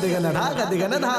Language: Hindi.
दिगन धा का दिगन धा